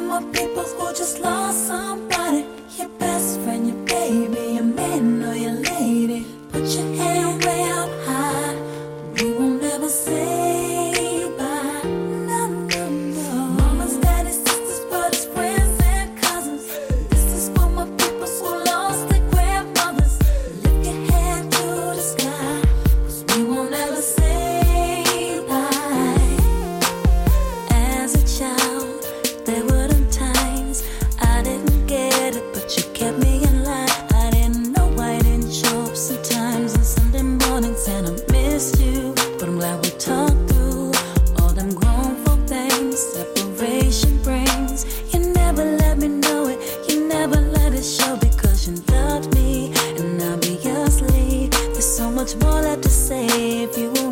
all my people who just lost somebody. Your best friend, your baby, your man or your lady. Put your hand way up high. We will never say. much more left to say if you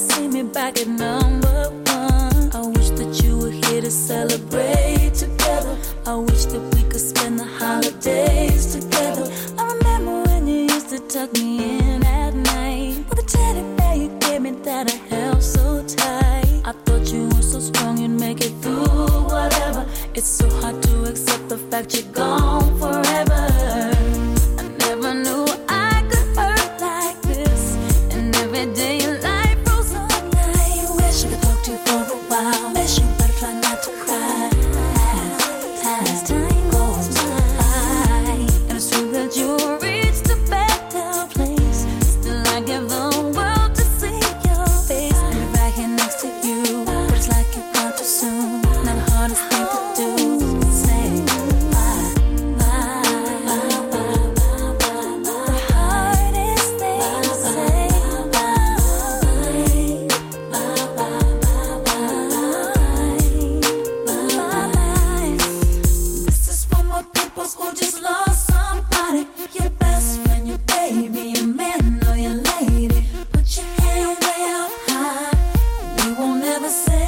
see me back at number one. I wish that you were here to celebrate together. I wish that we could spend the holidays together. I remember when you used to tuck me in at night. With a teddy bear you gave me that I held so tight. I thought you were so strong you'd make it through whatever. It's so hard to accept the fact you're gone. school just lost somebody. Your best friend, your baby, your man or your lady. Put your hand way up high. Won't ever say.